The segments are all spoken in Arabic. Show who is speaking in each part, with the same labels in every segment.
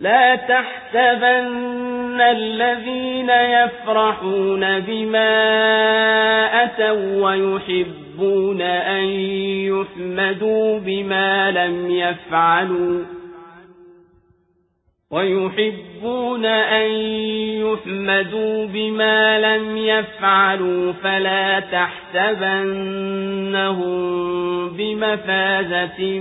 Speaker 1: لا تحسبن الذين يفرحون بما أتوا ويحبون أن يحمدوا بما لم يفعلوا ويحبون أن يحمدوا بما لم يفعلوا فلا تحسبنهم بمفازة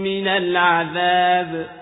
Speaker 1: من العذاب